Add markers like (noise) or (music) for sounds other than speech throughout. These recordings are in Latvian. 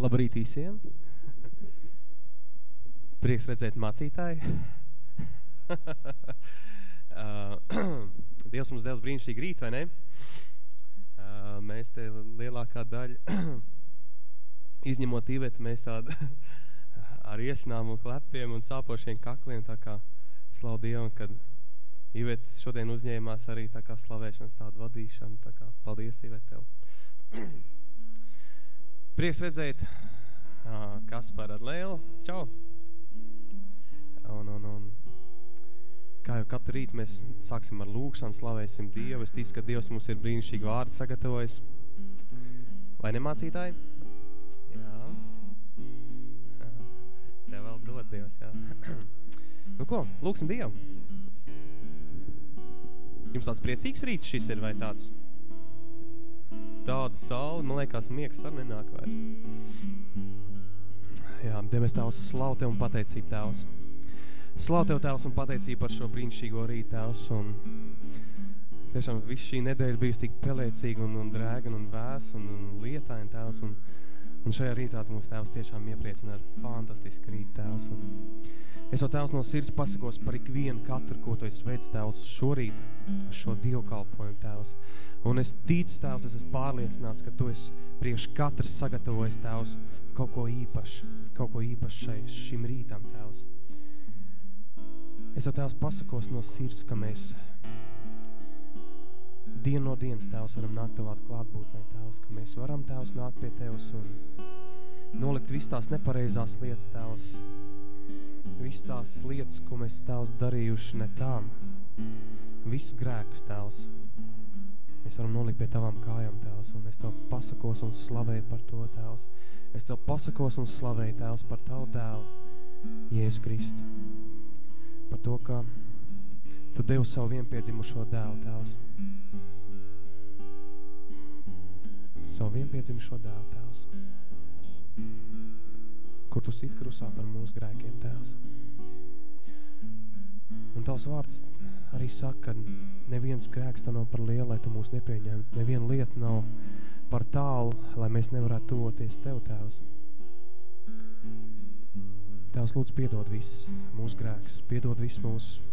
Labrīt visiem. Prieks redzēt mācītāju. (laughs) (clears throat) Dievs mums devs brīnišķīgi rīt, vai ne? Mēs te lielākā daļa, (clears throat) izņemot Ivetu, mēs tādu (laughs) ar iesnām un klepiem un sāpošiem kakliem, tā kā slavu Dievam, kad Ivet šodien uzņēmās arī tā kā slavēšanas tādu vadīšanu, tā kā paldies Ivet tev. (clears throat) Prieks redzēt uh, Kaspar ar Lēlu. Čau! Un, un, un, kā jau katru rīt mēs sāksim ar lūkšanu, slavēsim Dievu. Es ticu, ka Dievs mums ir brīnišķīgi vārdi sagatavojis. Vai nemācītāji? Jā. Tev vēl dod Dievs, jā. (clears throat) nu ko, lūksim Dievu. Jums tāds priecīgs rīts šis ir vai tāds? Tāda saule, man liekas, miegs ar nenāk vairs. Jā, Dievies Tēvs, slavu Tev un pateicību Tēvs. Slavu Tev Tēvs un pateicību par šo brīnišķīgo rīt Tēvs. Un tiešām viss šī nedēļa bijis tik pelēcīga un, un drēga un vēs un, un lietaina Tēvs. Un, un šajā rītā mūsu Tēvs tiešām iepriecina ar fantastisku rīt Tēvs. Un es jau Tēvs no sirds pasakos par ikvienu katru, ko Tu esi veids Tēvs šorīt, šo dievkalpojumu Tēvs. Un es ticu, Tēvs, es esmu pārliecināts, ka Tu esi priekš katrs sagatavojis, Tēvs, kaut ko īpašu, kaut ko īpašu šai, šim rītam, Tēvs. Es jau Tēvs pasakos no sirds, ka mēs dienu no dienas, Tēvs, varam nākt Tavā klātbūtnē, Tēvs, ka mēs varam, Tēvs, nākt pie Tevs un nolikt visu tās nepareizās lietas, Tēvs, visu tās lietas, ko mēs, Tēvs, darījuši ne tām, visus grēkus, Tēvs, Mēs varam nolikt pie Tavām kājām, Tēvs, un es Tev pasakos un slavēju par to, Tēvs. Es Tev pasakos un slavēju, Tēvs, par Tavu dēlu, Jēzus Kristu. Par to, ka Tu devi savu vienpiedzimušo dēlu, Tēvs. Savu vienpiedzimušo dēlu, Tēvs. Kur Tu sit krusā par mūsu grēkiem, Tēvs. Un Tavs vārds arī saka, ka neviens grēks tā nav par lielu, lai tu mūs nepieņemtu. Neviena lieta nav par tālu, lai mēs nevarētu tuvoties Tev, Tēvs. Tēvs, lūdzu, piedod visus mūsu grēks, piedod visus mūsu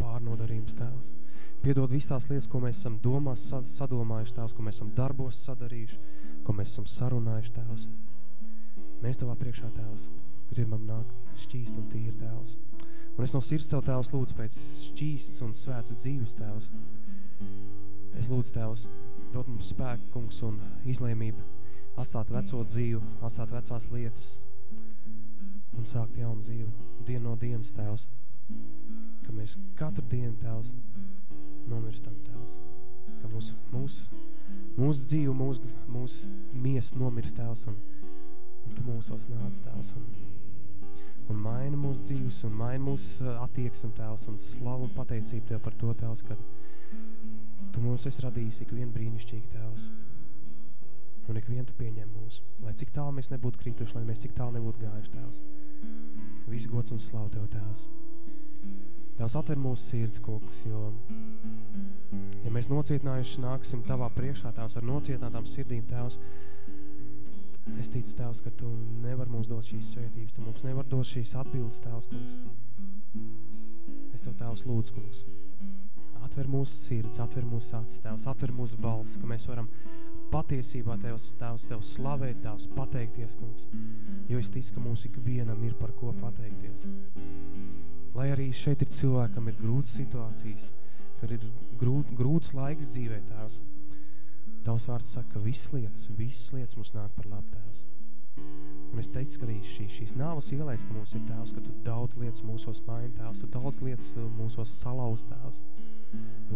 pārnodarījums, Tēvs. Piedod visas tās lietas, ko mēs esam domās sadomājuši, Tēvs, ko mēs esam darbos sadarījuši, ko mēs esam sarunājuši, Tēvs. Mēs Tavā priekšā, Tēvs, gribam nākt šķīst un tīri, Tēvs. Un es no sirds Tev, Tēvs, lūdzu pēc šķīsts un svēts dzīves, Tēvs. Es lūdzu, Tēvs, dot mums spēku, kungs, un izlēmību atstāt veco dzīvu, atstāt vecās lietas un sākt jaunu dzīvu dienu no dienas, Tēvs. Ka mēs katru dienu, Tēvs, nomirstam, Tēvs. Ka mūsu, mūsu, mūsu dzīve, mūsu, mūsu miesa nomirst, Tēvs, un, un Tu mūsos nāc, Tēvs, un un maina mūsu dzīves un maina mūsu uh, attieksmi, Tēvs, un slavu un pateicību Tev par to, Tēvs, kad Tu mūs esi radījis ik vien brīnišķīgi, Tēvs, un ik vien Tu pieņem mūs, lai cik tālu mēs nebūtu krituši, lai mēs cik tālu nebūtu gājuši, Tēvs. Viss gods un slavu Tev, Tēvs. Tēvs, atver mūsu sirds, kungs, jo, ja mēs nocietinājuši nāksim Tavā priekšā, Tēvs, ar nocietinātām sirdīm, Tēvs, Es ticu, Tēvs, ka Tu nevar mums dot šīs svētības, Tu mums nevar dot šīs atbildes, Tēvs, kungs. Es Tev, Tēvs, lūdzu, kungs. Atver mūsu sirds, atver mūsu acis, Tēvs, atver mūsu balss, ka mēs varam patiesībā Tevs, Tēvs, Tev slavēt, Tēvs, pateikties, kungs. Jo es ticu, ka mums ikvienam ir par ko pateikties. Lai arī šeit ir cilvēkam ir grūtas situācijas, kad ir grūt, grūts laiks dzīvē, Tēvs. Tavs vārds saka, ka visas lietas, visas lietas mums nāk par labu, Tēvs. Un es teicu, ka arī šī, šīs nāvas ielais, ka mums ir Tēvs, ka Tu daudz lietas mūsos maini, Tēvs, Tu daudz lietas uh, mūsos salauz, Tēvs.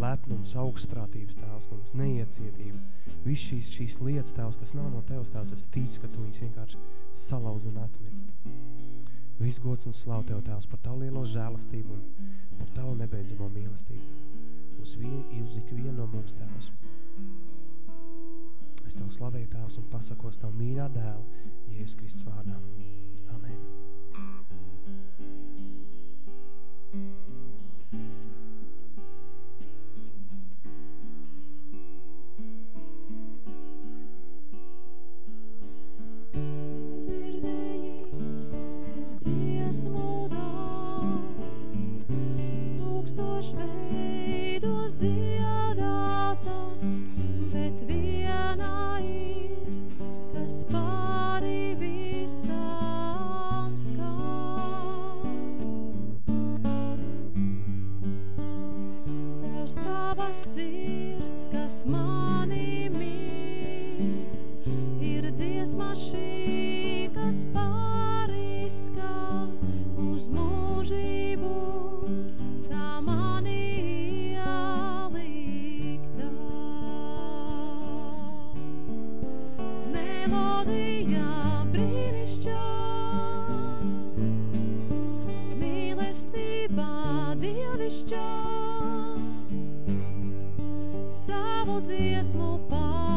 Lepnums, augstprātības, Tēvs, kungs, neiecietība. Viss šīs, šīs lietas, Tēvs, kas nav no Tevs, Tēvs, es ticu, ka Tu viņas vienkārši salauz un atmet. Viss gods un slavu Tev, Tēvs, par Tavu lielo žēlastību un par Tavu nebeidzamo mīlestību. Uz, vien, uz ikvienu no mums, Tēvs. Es Tev slavēju, Tēvs, un pasakos Tev mīļā dēla, Jēzus Kristus vārdā. Amen. Mīlestībā sūtīts mums.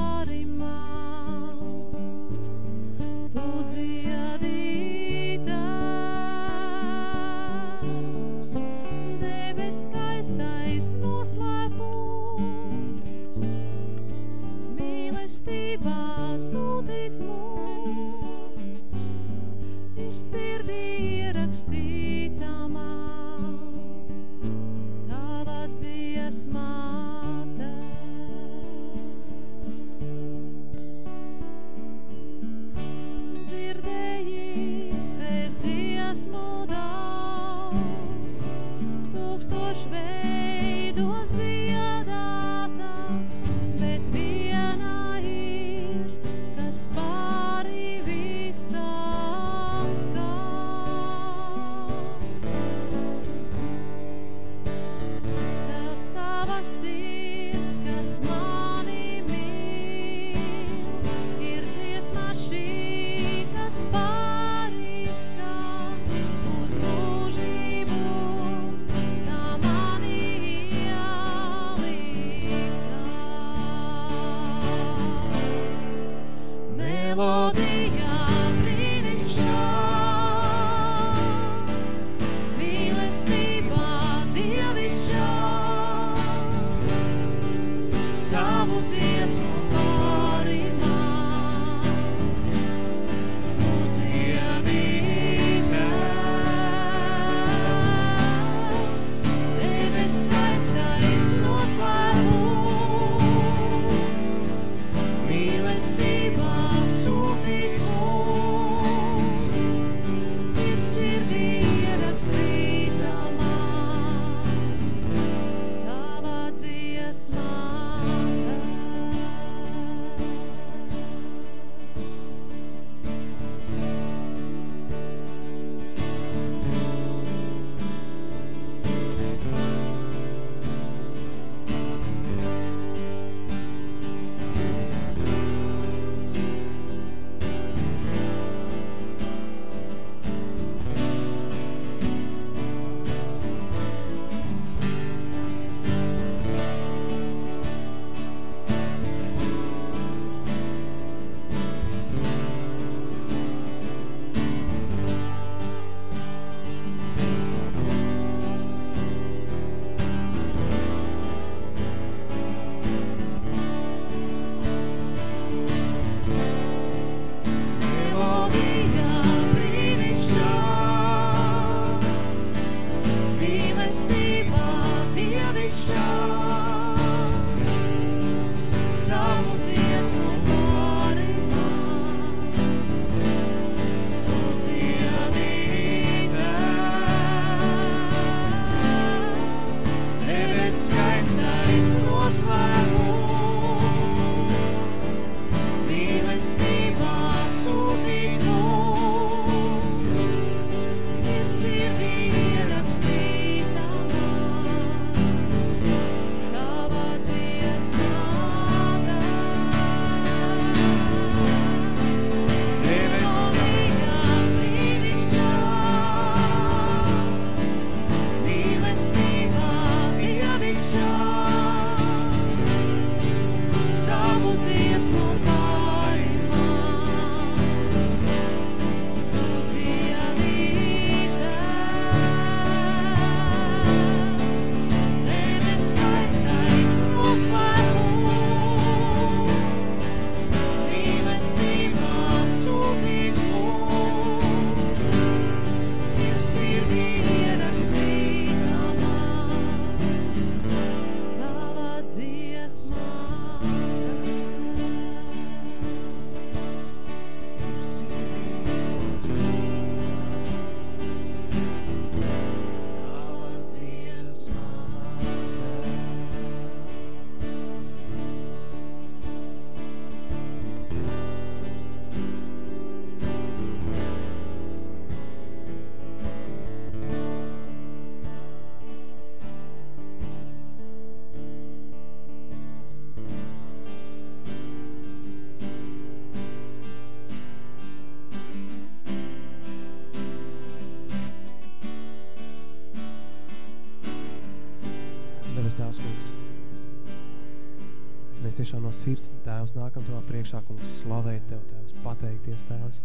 Mēs tiešām no sirds, Tēvs, nākam Tavā priekšā, kungs, slavēt Tev, Tēvs, pateikties, Tēvs.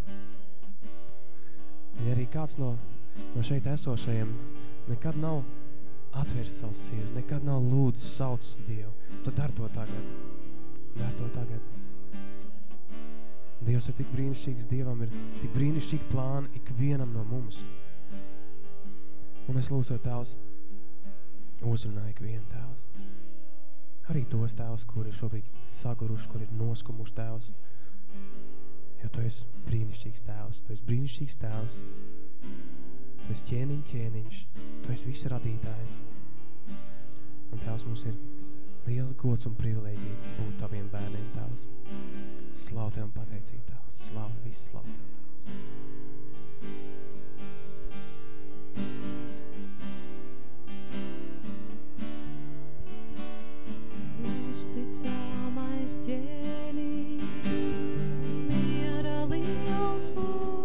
Un arī kāds no, no šeit esošajiem nekad nav atvērs savu sirdi, nekad nav lūdzu sauc uz Dievu, tad dar to tagad. Dar to tagad. Dievs ir tik brīnišķīgs, Dievam ir tik brīnišķīgi plāni ikvienam no mums. Un es lūdzu Tēvs, uzrunā ikvienu Tēvs. Arī tos Tēvs, kuri šobrīd saguruši, kuri ir noskumuši Tēvs. Jo Tu esi brīnišķīgs Tēvs, Tu esi brīnišķīgs Tēvs. Tu esi ķēniņ ķēniņš, Tu esi viss radītājs. Un Tēvs mums ir liels gods un privilēģija būt Taviem bērniem, Tēvs. Slavu Tev un pateicību, Tēvs. Slavu, viss slavu Tev, Tēvs. Uzticamais ķēniņ, miera liels mūs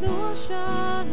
piedošana,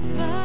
satisfied.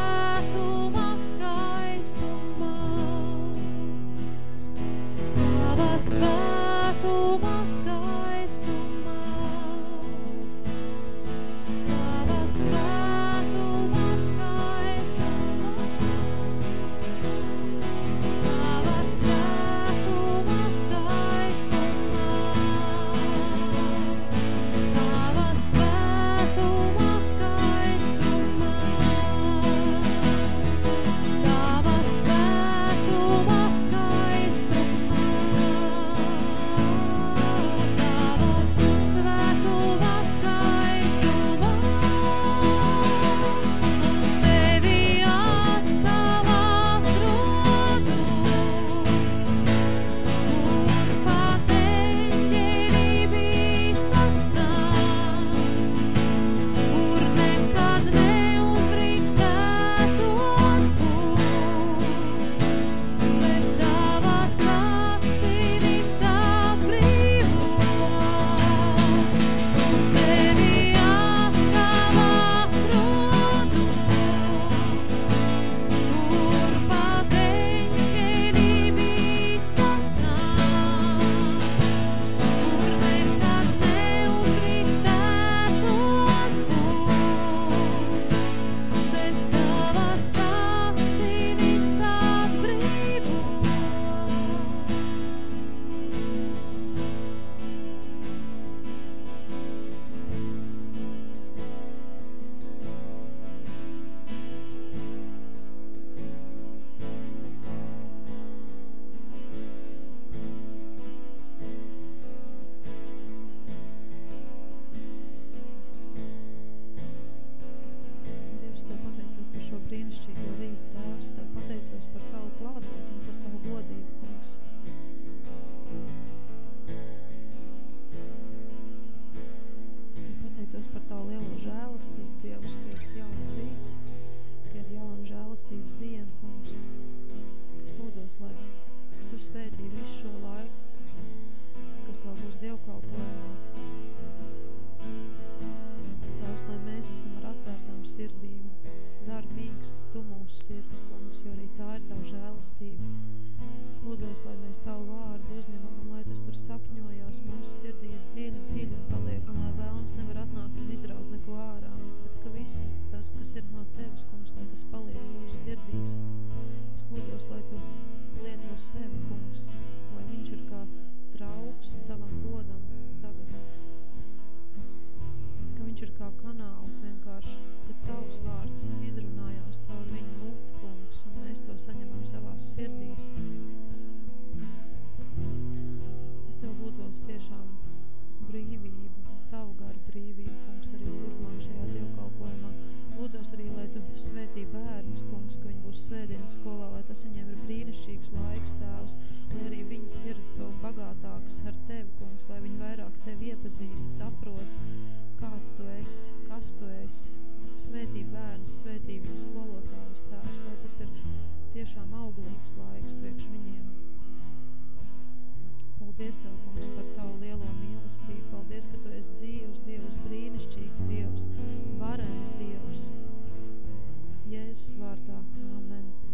Brīnišķīgo rītu, Tēvs. Tev pateicos par Tavu klātbūt un par Tavu godību, kungs. Es Tev pateicos par Tavu lielo žēlastību, Dievs, ka ir jauns rīts, ka ir jauna žēlastības diena, kungs. Es lūdzos, lai Tu svētī visu šo laiku, kas vēl būs dievkalpojumā. Tēvs, lai mēs esam ar atvērtām sirdīm, dar mīgs Tu mūsu sirds, kungs, jo arī tā ir Tavu žēlastība. Lūdzos, lai mēs Tavu vārdu uzņemam un lai tas tur sakņojās mūsu sirdīs dziļi, dziļi un paliek, un lai vēlns nevar atnākt un izraut neko ārā, bet ka viss tas, kas ir no Tevis, kungs, lai tas paliek mūsu sirdīs. Es lūdzos, lai Tu lien no sevi, kungs, lai viņš ir kā trauks Tavam godam ir kā kanāls vienkārši, ka Tavs vārds izrunājās caur viņu muti, kungs, un mēs to saņemam savās sirdīs. Es Tev lūdzos tiešām brīvību, Tavu garu brīvību, kungs, arī turpmāk šajā dievkalpojumā. Lūdzos arī, lai Tu svētī bērnus, kungs, ka viņi būs svētdienas skolā, lai tas viņiem ir brīnišķīgs laiks, Tēvs, lai arī viņa sirds to bagātāks ar Tevi, kungs, lai viņi vairāk Tevi iepazīst, saprot, kāds Tu esi, kas Tu esi. Svētī bērnus, svētī viņu skolotājus, Tēvs, lai tas ir tiešām auglīgs laiks priekš viņiem. Paldies Tev, kungs, par Tavu lielo mīlestību. Paldies, ka Tu esi dzīvs Dievs, brīnišķīgs Dievs, varens Dievs. Jēzus vārdā. Amen.